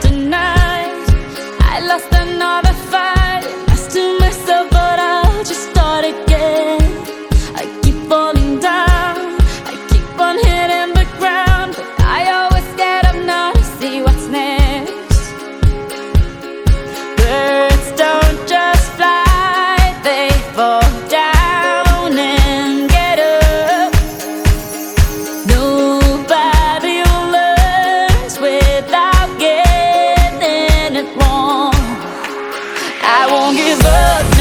tonight. I lost another fight. I won't give up.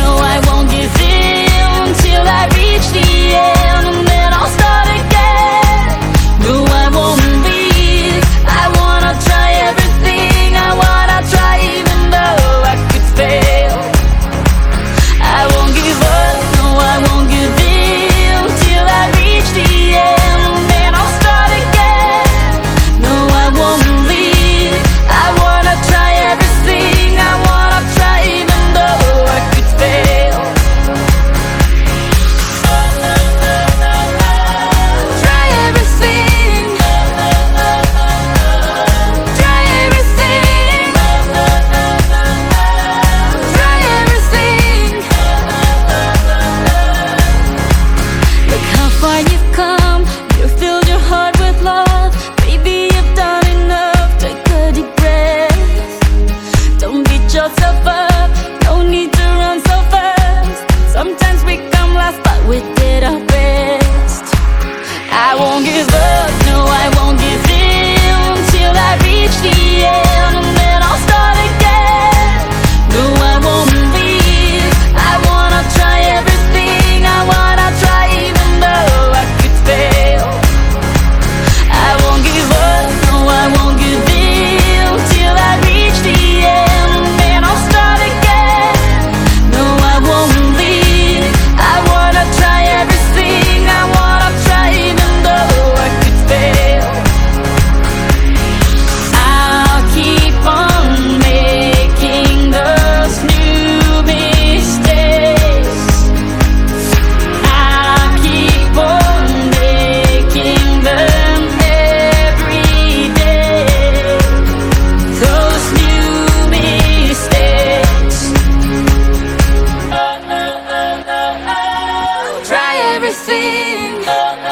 everything.